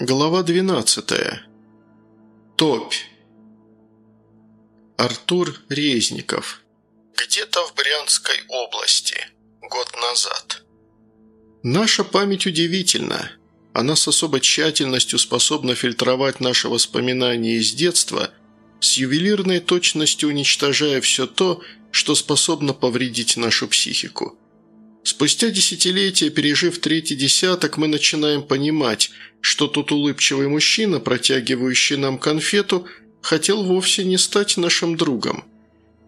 Глава 12. Топь. Артур Резников. Где-то в Брянской области. Год назад. Наша память удивительна. Она с особой тщательностью способна фильтровать наши воспоминания из детства, с ювелирной точностью уничтожая все то, что способно повредить нашу психику. Спустя десятилетия, пережив третий десяток, мы начинаем понимать, что тот улыбчивый мужчина, протягивающий нам конфету, хотел вовсе не стать нашим другом.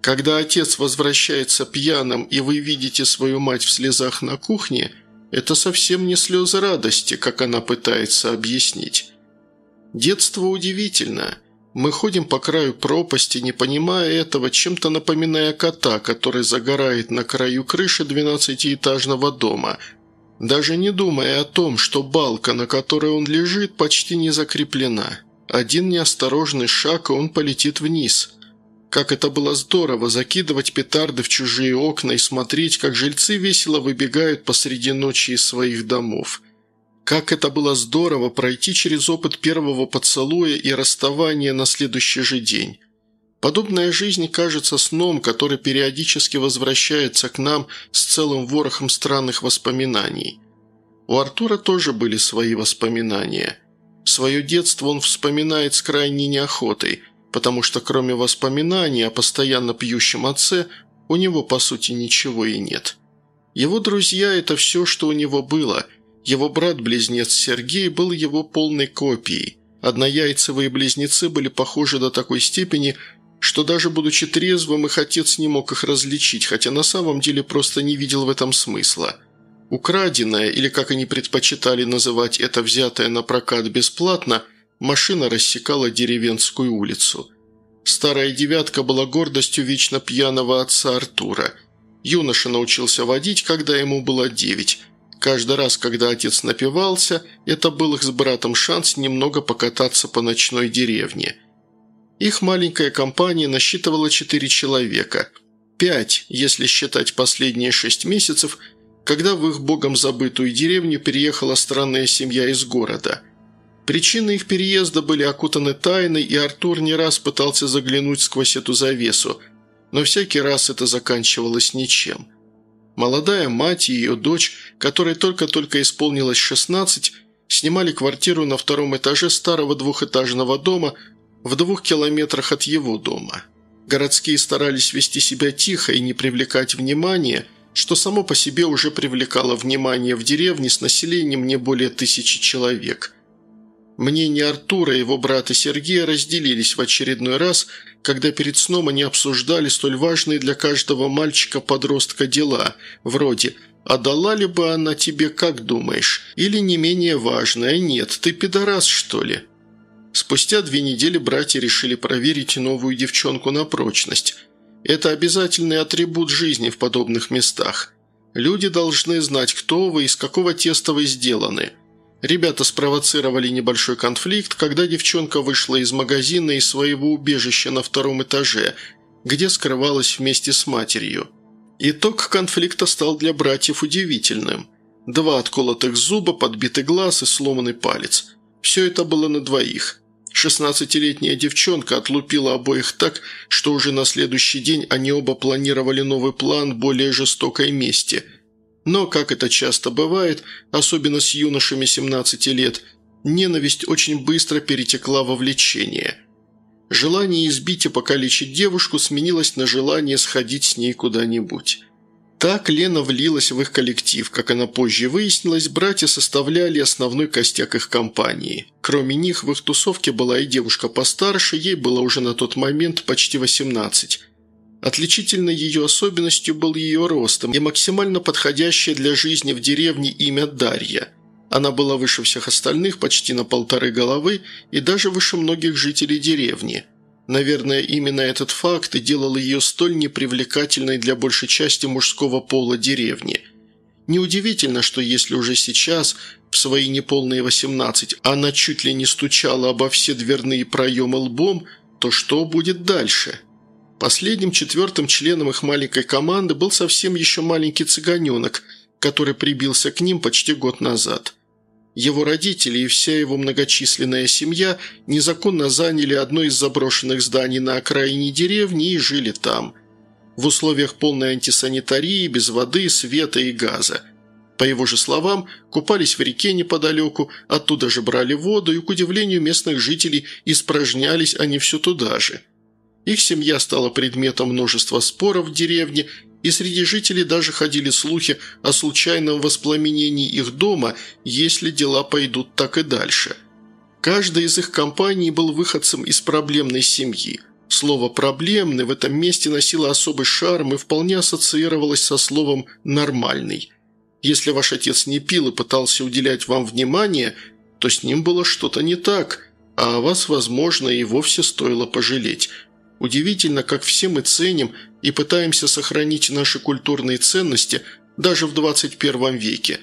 Когда отец возвращается пьяным, и вы видите свою мать в слезах на кухне, это совсем не слезы радости, как она пытается объяснить. Детство удивительно – мы ходим по краю пропасти, не понимая этого, чем-то напоминая кота, который загорает на краю крыши двенадцатиэтажного дома, даже не думая о том, что балка, на которой он лежит, почти не закреплена. Один неосторожный шаг, и он полетит вниз. Как это было здорово, закидывать петарды в чужие окна и смотреть, как жильцы весело выбегают посреди ночи из своих домов – как это было здорово пройти через опыт первого поцелуя и расставания на следующий же день. Подобная жизнь кажется сном, который периодически возвращается к нам с целым ворохом странных воспоминаний. У Артура тоже были свои воспоминания. Свое детство он вспоминает с крайней неохотой, потому что кроме воспоминаний о постоянно пьющем отце у него по сути ничего и нет. Его друзья – это все, что у него было – его брат-близнец Сергей был его полной копией. Однояйцевые близнецы были похожи до такой степени, что даже будучи трезвым, их отец не мог их различить, хотя на самом деле просто не видел в этом смысла. Украденная, или как они предпочитали называть это взятое на прокат бесплатно, машина рассекала деревенскую улицу. Старая «девятка» была гордостью вечно пьяного отца Артура. Юноша научился водить, когда ему было девять, Каждый раз, когда отец напивался, это был их с братом шанс немного покататься по ночной деревне. Их маленькая компания насчитывала четыре человека. Пять, если считать последние шесть месяцев, когда в их богом забытую деревню переехала странная семья из города. Причины их переезда были окутаны тайной, и Артур не раз пытался заглянуть сквозь эту завесу, но всякий раз это заканчивалось ничем – Молодая мать и ее дочь, которой только-только исполнилось 16, снимали квартиру на втором этаже старого двухэтажного дома в двух километрах от его дома. Городские старались вести себя тихо и не привлекать внимания, что само по себе уже привлекало внимание в деревне с населением не более тысячи человек – Мнения Артура и его брата Сергея разделились в очередной раз, когда перед сном они обсуждали столь важные для каждого мальчика-подростка дела, вроде «А дала ли бы она тебе, как думаешь?» или не менее важное «Нет, ты пидорас, что ли?» Спустя две недели братья решили проверить новую девчонку на прочность. Это обязательный атрибут жизни в подобных местах. Люди должны знать, кто вы и из какого теста вы сделаны – Ребята спровоцировали небольшой конфликт, когда девчонка вышла из магазина и своего убежища на втором этаже, где скрывалась вместе с матерью. Итог конфликта стал для братьев удивительным. Два отколотых зуба, подбитый глаз и сломанный палец. Все это было на двоих. Шестнадцатилетняя девчонка отлупила обоих так, что уже на следующий день они оба планировали новый план более жестокой мести – но, как это часто бывает, особенно с юношами 17 лет, ненависть очень быстро перетекла во влечение. Желание избить и покалечить девушку сменилось на желание сходить с ней куда-нибудь. Так Лена влилась в их коллектив. Как она позже выяснилась, братья составляли основной костяк их компании. Кроме них, в их тусовке была и девушка постарше, ей было уже на тот момент почти 18. Отличительной ее особенностью был ее ростом и максимально подходящее для жизни в деревне имя Дарья. Она была выше всех остальных, почти на полторы головы, и даже выше многих жителей деревни. Наверное, именно этот факт и делал ее столь непривлекательной для большей части мужского пола деревни. Неудивительно, что если уже сейчас, в свои неполные 18, она чуть ли не стучала обо все дверные проемы лбом, то что будет дальше?» Последним четвертым членом их маленькой команды был совсем еще маленький цыганенок, который прибился к ним почти год назад. Его родители и вся его многочисленная семья незаконно заняли одно из заброшенных зданий на окраине деревни и жили там. В условиях полной антисанитарии, без воды, света и газа. По его же словам, купались в реке неподалеку, оттуда же брали воду и, к удивлению местных жителей, испражнялись они все туда же. Их семья стала предметом множества споров в деревне и среди жителей даже ходили слухи о случайном воспламенении их дома, если дела пойдут так и дальше. Каждый из их компаний был выходцем из проблемной семьи. Слово «проблемный» в этом месте носило особый шарм и вполне ассоциировалось со словом «нормальный». Если ваш отец не пил и пытался уделять вам внимание, то с ним было что-то не так, а о вас, возможно, и вовсе стоило пожалеть. Удивительно, как все мы ценим – и пытаемся сохранить наши культурные ценности даже в 21 веке.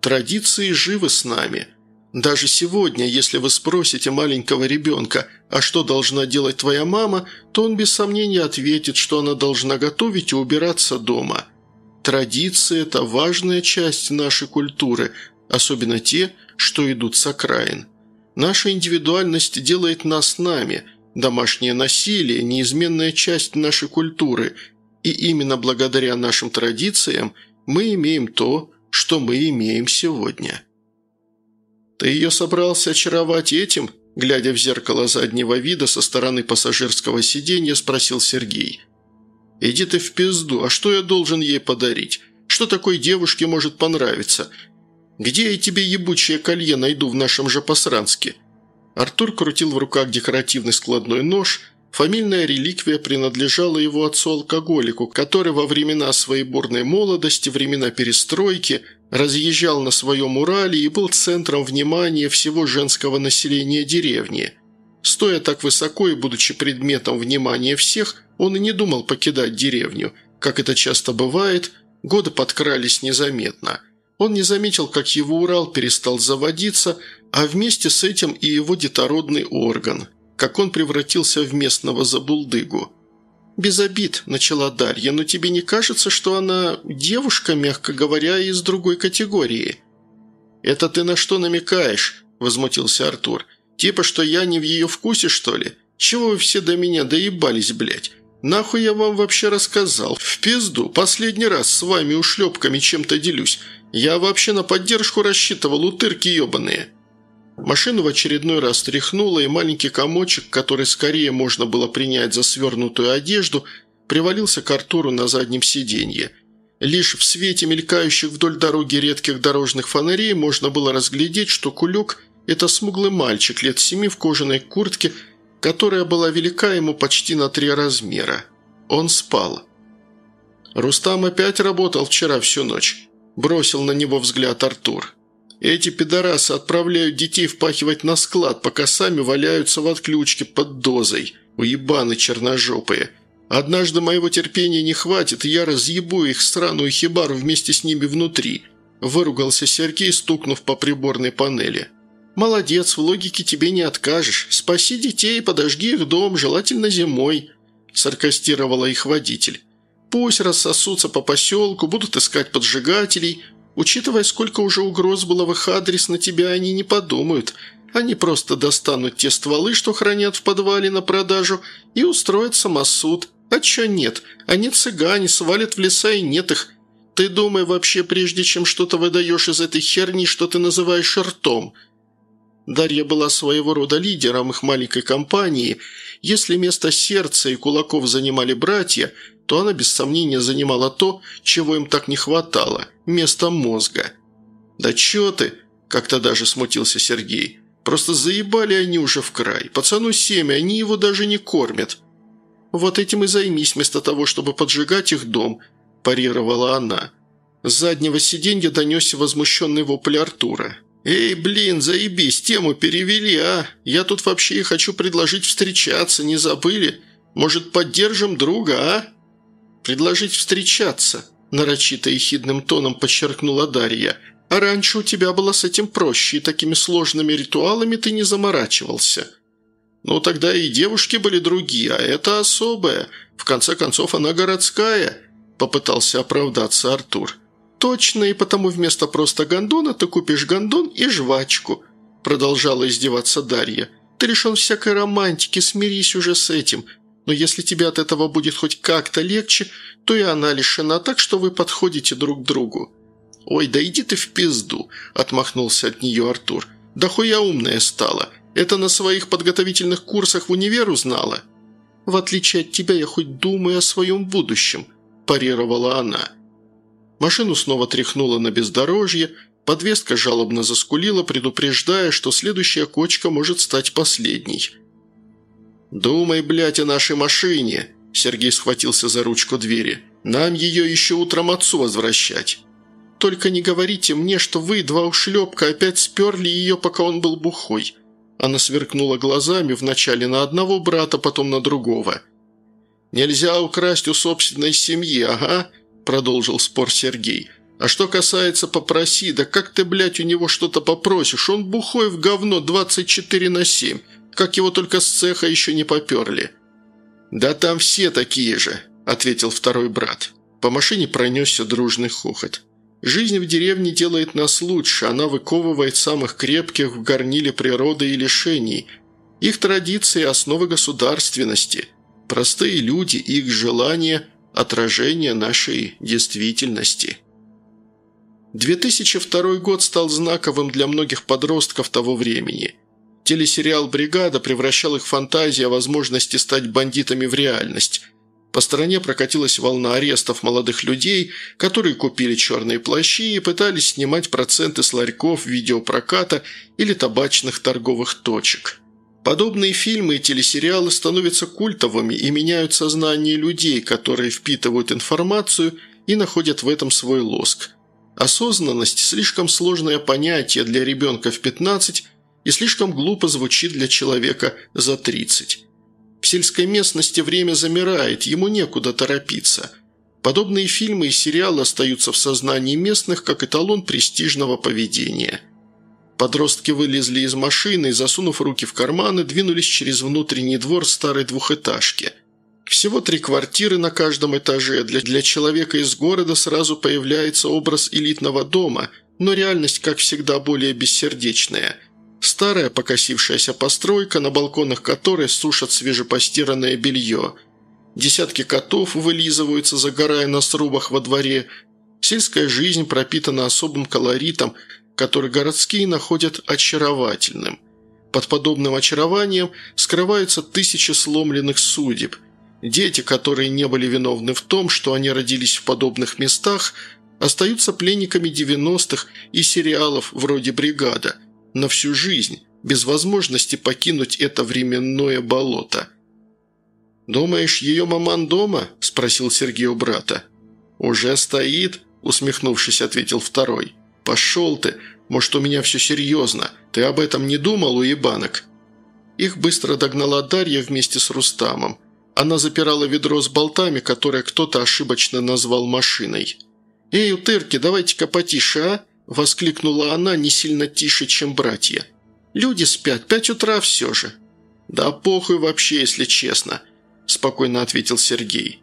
Традиции живы с нами. Даже сегодня, если вы спросите маленького ребенка, а что должна делать твоя мама, то он без сомнения ответит, что она должна готовить и убираться дома. Традиции – это важная часть нашей культуры, особенно те, что идут с окраин. Наша индивидуальность делает нас нами – Домашнее насилие – неизменная часть нашей культуры, и именно благодаря нашим традициям мы имеем то, что мы имеем сегодня. «Ты ее собрался очаровать этим?» Глядя в зеркало заднего вида со стороны пассажирского сиденья, спросил Сергей. «Иди ты в пизду, а что я должен ей подарить? Что такой девушке может понравиться? Где я тебе ебучее колье найду в нашем же Посранске?» Артур крутил в руках декоративный складной нож. Фамильная реликвия принадлежала его отцу-алкоголику, который во времена своей бурной молодости, времена перестройки, разъезжал на своем Урале и был центром внимания всего женского населения деревни. Стоя так высоко и будучи предметом внимания всех, он и не думал покидать деревню. Как это часто бывает, годы подкрались незаметно. Он не заметил, как его Урал перестал заводиться – а вместе с этим и его детородный орган, как он превратился в местного забулдыгу. «Без обид», – начала Дарья, – «но тебе не кажется, что она девушка, мягко говоря, из другой категории?» «Это ты на что намекаешь?» – возмутился Артур. «Типа, что я не в ее вкусе, что ли? Чего вы все до меня доебались, блядь? Нахуй я вам вообще рассказал? В пизду, последний раз с вами ушлепками чем-то делюсь. Я вообще на поддержку рассчитывал, утырки ебаные». Машину в очередной раз тряхнуло, и маленький комочек, который скорее можно было принять за свернутую одежду, привалился к Артуру на заднем сиденье. Лишь в свете мелькающих вдоль дороги редких дорожных фонарей можно было разглядеть, что кулек – это смуглый мальчик лет семи в кожаной куртке, которая была велика ему почти на три размера. Он спал. «Рустам опять работал вчера всю ночь», – бросил на него взгляд Артур. Эти пидорасы отправляют детей впахивать на склад, пока сами валяются в отключке под дозой. Уебаны черножопые. Однажды моего терпения не хватит, и я разъебу их странную хибару вместе с ними внутри», – выругался Сергей, стукнув по приборной панели. «Молодец, в логике тебе не откажешь. Спаси детей, подожги их дом, желательно зимой», – саркастировала их водитель. «Пусть рассосутся по поселку, будут искать поджигателей, Учитывая, сколько уже угроз было в их адрес, на тебя они не подумают. Они просто достанут те стволы, что хранят в подвале на продажу, и устроят самосуд. А чё нет? Они цыгане, свалят в леса и нет их. Ты думай вообще, прежде чем что-то выдаешь из этой херни, что ты называешь ртом. Дарья была своего рода лидером их маленькой компании. Если место сердца и кулаков занимали братья – то она без сомнения занимала то, чего им так не хватало – место мозга. «Да чё ты?» – как-то даже смутился Сергей. «Просто заебали они уже в край. Пацану семя, они его даже не кормят». «Вот этим и займись, вместо того, чтобы поджигать их дом», – парировала она. С заднего сиденья донесся возмущенный вопль Артура. «Эй, блин, заебись, тему перевели, а? Я тут вообще и хочу предложить встречаться, не забыли? Может, поддержим друга, а?» предложить встречаться», – нарочито ехидным тоном подчеркнула Дарья. «А раньше у тебя было с этим проще, и такими сложными ритуалами ты не заморачивался». «Ну, тогда и девушки были другие, а это особая. В конце концов, она городская», – попытался оправдаться Артур. «Точно, и потому вместо просто гондона ты купишь гондон и жвачку», продолжала издеваться Дарья. «Ты лишен всякой романтики, смирись уже с этим. Но если тебе от этого будет хоть как-то легче, то и она лишена, так что вы подходите друг к другу». «Ой, да иди ты в пизду», – отмахнулся от нее Артур. «Да хуя умная стала. Это на своих подготовительных курсах в универ узнала». «В отличие от тебя я хоть думаю о своем будущем», – парировала она. Машину снова тряхнуло на бездорожье, подвеска жалобно заскулила, предупреждая, что следующая кочка может стать последней. «Думай, блядь, о нашей машине!» Сергей схватился за ручку двери. «Нам ее еще утром отцу возвращать». «Только не говорите мне, что вы, два ушлепка, опять сперли ее, пока он был бухой». Она сверкнула глазами вначале на одного брата, потом на другого. «Нельзя украсть у собственной семьи, ага», – продолжил спор Сергей. «А что касается попроси, да как ты, блядь, у него что-то попросишь? Он бухой в говно 24 на 7, как его только с цеха еще не поперли». «Да там все такие же», – ответил второй брат. По машине пронесся дружный хохот. Жизнь в деревне делает нас лучше, она выковывает самых крепких в горниле природы и лишений. Их традиции – основы государственности. Простые люди, их желания – отражение нашей действительности. 2002 год стал знаковым для многих подростков того времени. Телесериал «Бригада» превращал их фантазии о возможности стать бандитами в реальность – по стране прокатилась волна арестов молодых людей, которые купили черные плащи и пытались снимать проценты с ларьков, видеопроката или табачных торговых точек. Подобные фильмы и телесериалы становятся культовыми и меняют сознание людей, которые впитывают информацию и находят в этом свой лоск. Осознанность – слишком сложное понятие для ребенка в 15 и слишком глупо звучит для человека за 30. В сельской местности время замирает, ему некуда торопиться. Подобные фильмы и сериалы остаются в сознании местных как эталон престижного поведения. Подростки вылезли из машины и, засунув руки в карманы, двинулись через внутренний двор старой двухэтажки. Всего три квартиры на каждом этаже. Для, для человека из города сразу появляется образ элитного дома, но реальность, как всегда, более бессердечная – Старая покосившаяся постройка, на балконах которой сушат свежепостиранное белье. Десятки котов вылизываются, загорая на срубах во дворе. Сельская жизнь пропитана особым колоритом, который городские находят очаровательным. Под подобным очарованием скрываются тысячи сломленных судеб. Дети, которые не были виновны в том, что они родились в подобных местах, остаются пленниками 90-х и сериалов вроде «Бригада», на всю жизнь, без возможности покинуть это временное болото. «Думаешь, ее маман дома?» – спросил Сергей у брата. «Уже стоит?» – усмехнувшись, ответил второй. «Пошел ты! Может, у меня все серьезно? Ты об этом не думал, уебанок?» Их быстро догнала Дарья вместе с Рустамом. Она запирала ведро с болтами, которое кто-то ошибочно назвал машиной. «Эй, утырки, давайте-ка потише, а?» Воскликнула она не сильно тише, чем братья. «Люди спят, пять утра все же». «Да похуй вообще, если честно», – спокойно ответил Сергей.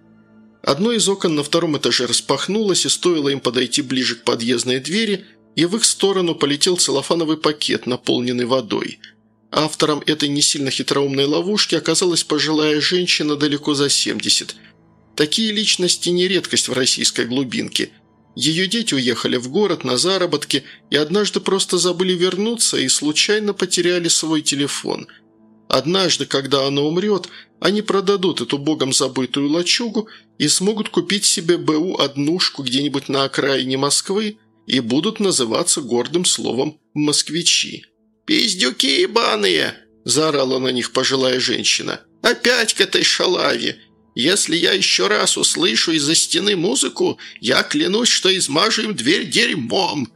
Одно из окон на втором этаже распахнулось, и стоило им подойти ближе к подъездной двери, и в их сторону полетел целлофановый пакет, наполненный водой. Автором этой не сильно хитроумной ловушки оказалась пожилая женщина далеко за 70. Такие личности не редкость в российской глубинке – ее дети уехали в город на заработки и однажды просто забыли вернуться и случайно потеряли свой телефон. Однажды, когда она умрет, они продадут эту богом забытую лачугу и смогут купить себе БУ-однушку где-нибудь на окраине Москвы и будут называться гордым словом «москвичи». «Пиздюки ебаные!» – заорала на них пожилая женщина. «Опять к этой шалаве! Если я еще раз услышу из-за стены музыку, я клянусь, что измажу им дверь дерьмом».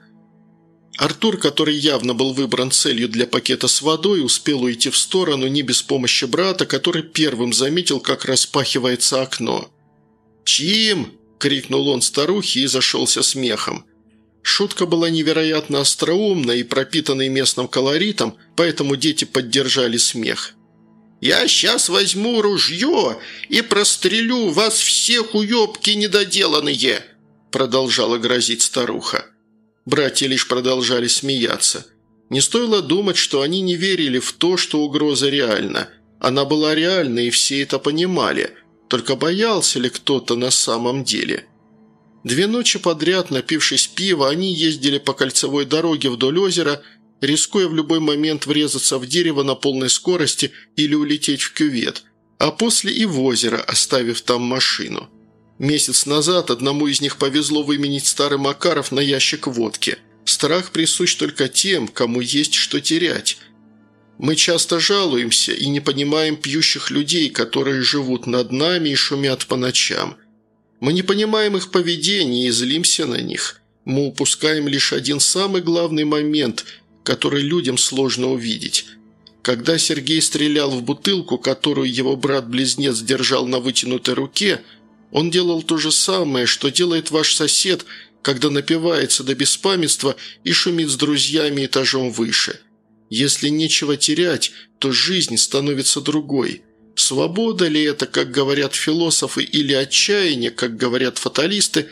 Артур, который явно был выбран целью для пакета с водой, успел уйти в сторону не без помощи брата, который первым заметил, как распахивается окно. «Чьим?» – крикнул он старухе и зашелся смехом. Шутка была невероятно остроумна и пропитанной местным колоритом, поэтому дети поддержали смех. Я сейчас возьму ружье и прострелю вас всех, уебки недоделанные!» – продолжала грозить старуха. Братья лишь продолжали смеяться. Не стоило думать, что они не верили в то, что угроза реальна. Она была реальна, и все это понимали. Только боялся ли кто-то на самом деле? Две ночи подряд, напившись пива, они ездили по кольцевой дороге вдоль озера, рискуя в любой момент врезаться в дерево на полной скорости или улететь в кювет, а после и в озеро, оставив там машину. Месяц назад одному из них повезло выменить старый Макаров на ящик водки. Страх присущ только тем, кому есть что терять. Мы часто жалуемся и не понимаем пьющих людей, которые живут над нами и шумят по ночам. Мы не понимаем их поведения и злимся на них. Мы упускаем лишь один самый главный момент, который людям сложно увидеть. Когда Сергей стрелял в бутылку, которую его брат-близнец держал на вытянутой руке – он делал то же самое, что делает ваш сосед, когда напивается до беспамятства и шумит с друзьями этажом выше. Если нечего терять, то жизнь становится другой. Свобода ли это, как говорят философы, или отчаяние, как говорят фаталисты,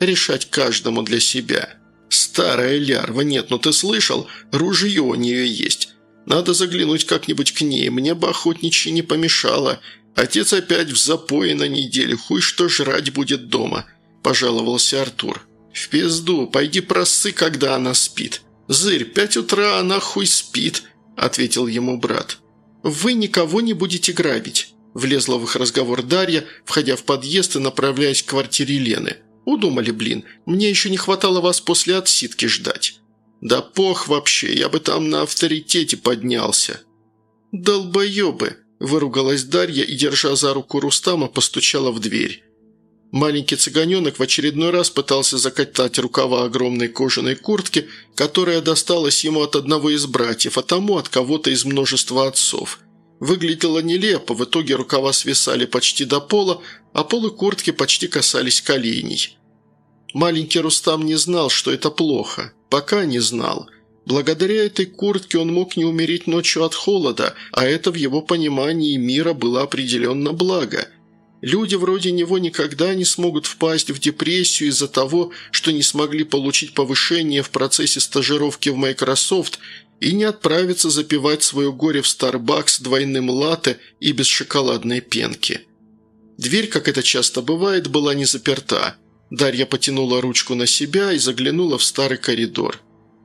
решать каждому для себя. Старая лярва, нет, ну ты слышал, ружье у нее есть. Надо заглянуть как-нибудь к ней, мне бы охотничьи не помешало – «Отец опять в запое на неделе, хуй что жрать будет дома», – пожаловался Артур. «В пизду, пойди просы, когда она спит». «Зырь, пять утра она хуй спит», – ответил ему брат. «Вы никого не будете грабить», – влезла в их разговор Дарья, входя в подъезд и направляясь к квартире Лены. «Удумали, блин, мне еще не хватало вас после отсидки ждать». «Да пох вообще, я бы там на авторитете поднялся». «Долбоебы», Выругалась Дарья и, держа за руку Рустама, постучала в дверь. Маленький цыганенок в очередной раз пытался закатать рукава огромной кожаной куртки, которая досталась ему от одного из братьев, а тому от кого-то из множества отцов. Выглядело нелепо, в итоге рукава свисали почти до пола, а полы куртки почти касались коленей. Маленький Рустам не знал, что это плохо. Пока не знал – Благодаря этой куртке он мог не умереть ночью от холода, а это в его понимании мира было определенно благо. Люди вроде него никогда не смогут впасть в депрессию из-за того, что не смогли получить повышение в процессе стажировки в Microsoft и не отправиться запивать свое горе в Starbucks двойным латте и без шоколадной пенки. Дверь, как это часто бывает, была не заперта. Дарья потянула ручку на себя и заглянула в старый коридор.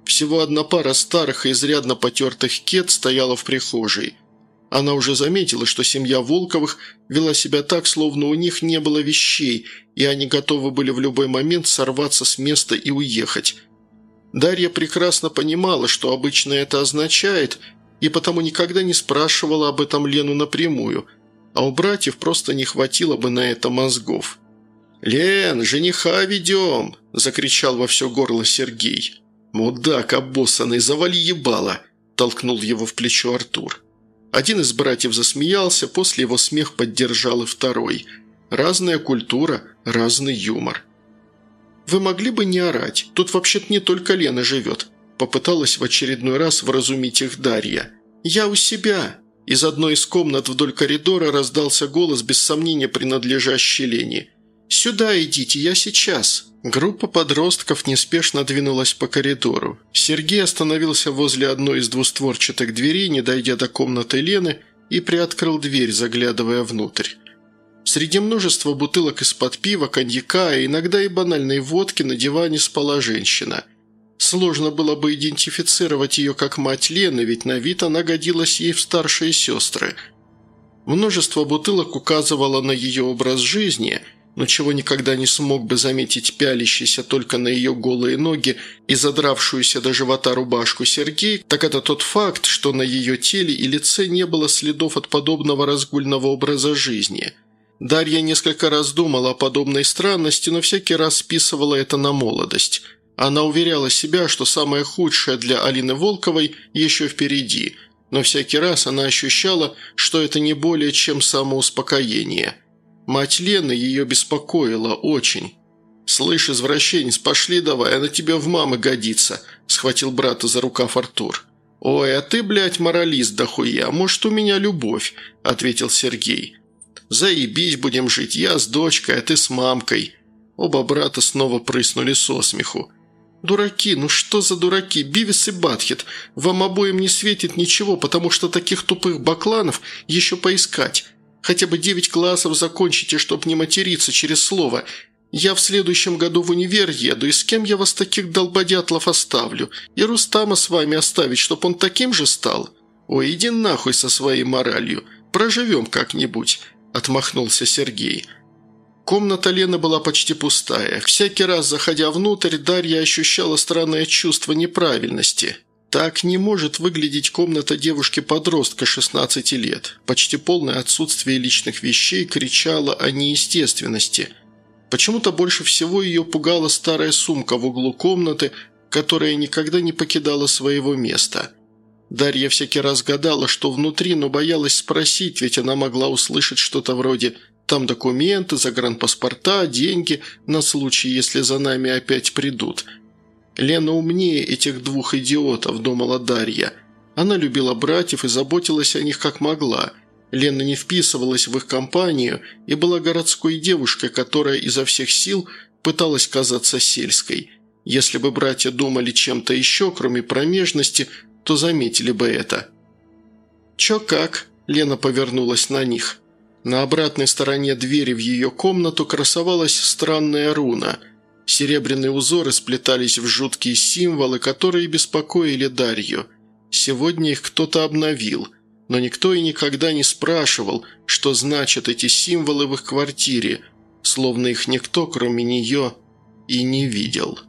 Всего одна пара старых и изрядно потертых кет стояла в прихожей. Она уже заметила, что семья Волковых вела себя так, словно у них не было вещей, и они готовы были в любой момент сорваться с места и уехать. Дарья прекрасно понимала, что обычно это означает, и потому никогда не спрашивала об этом Лену напрямую, а у братьев просто не хватило бы на это мозгов. «Лен, жениха ведем!» – закричал во все горло Сергей. «Мудак обоссанный, завали ебало!» – толкнул его в плечо Артур. Один из братьев засмеялся, после его смех поддержал и второй. Разная культура, разный юмор. «Вы могли бы не орать, тут вообще-то не только Лена живет», – попыталась в очередной раз вразумить их Дарья. «Я у себя!» Из одной из комнат вдоль коридора раздался голос, без сомнения принадлежащий Лене. «Сюда идите, я сейчас!» Группа подростков неспешно двинулась по коридору. Сергей остановился возле одной из двустворчатых дверей, не дойдя до комнаты Лены, и приоткрыл дверь, заглядывая внутрь. Среди множества бутылок из-под пива, коньяка, а иногда и банальной водки на диване спала женщина. Сложно было бы идентифицировать ее как мать Лены, ведь на вид она годилась ей в старшие сестры. Множество бутылок указывало на ее образ жизни – но чего никогда не смог бы заметить пялящийся только на ее голые ноги и задравшуюся до живота рубашку Сергей, так это тот факт, что на ее теле и лице не было следов от подобного разгульного образа жизни. Дарья несколько раз думала о подобной странности, но всякий раз списывала это на молодость. Она уверяла себя, что самое худшее для Алины Волковой еще впереди, но всякий раз она ощущала, что это не более чем самоуспокоение – Мать Лены ее беспокоила очень. «Слышь, извращенец, пошли давай, она тебе в мамы годится», – схватил брата за рукав Артур. «Ой, а ты, блядь, моралист дохуя, может, у меня любовь», – ответил Сергей. «Заебись будем жить, я с дочкой, а ты с мамкой». Оба брата снова прыснули со смеху. «Дураки, ну что за дураки? Бивис и Батхит. Вам обоим не светит ничего, потому что таких тупых бакланов еще поискать. Хотя бы девять классов закончите, чтоб не материться через слово. Я в следующем году в универ еду, и с кем я вас таких долбодятлов оставлю? И Рустама с вами оставить, чтоб он таким же стал? Ой, иди нахуй со своей моралью. Проживем как-нибудь», – отмахнулся Сергей. Комната Лены была почти пустая. Всякий раз, заходя внутрь, Дарья ощущала странное чувство неправильности. Так не может выглядеть комната девушки-подростка 16 лет. Почти полное отсутствие личных вещей кричало о неестественности. Почему-то больше всего ее пугала старая сумка в углу комнаты, которая никогда не покидала своего места. Дарья всякий раз гадала, что внутри, но боялась спросить, ведь она могла услышать что-то вроде там документы, загранпаспорта, деньги на случай, если за нами опять придут. Лена умнее этих двух идиотов, думала Дарья. Она любила братьев и заботилась о них как могла. Лена не вписывалась в их компанию и была городской девушкой, которая изо всех сил пыталась казаться сельской. Если бы братья думали чем-то еще, кроме промежности, то заметили бы это. «Чё как?» – Лена повернулась на них – на обратной стороне двери в ее комнату красовалась странная руна. Серебряные узоры сплетались в жуткие символы, которые беспокоили Дарью. Сегодня их кто-то обновил, но никто и никогда не спрашивал, что значат эти символы в их квартире, словно их никто, кроме нее, и не видел».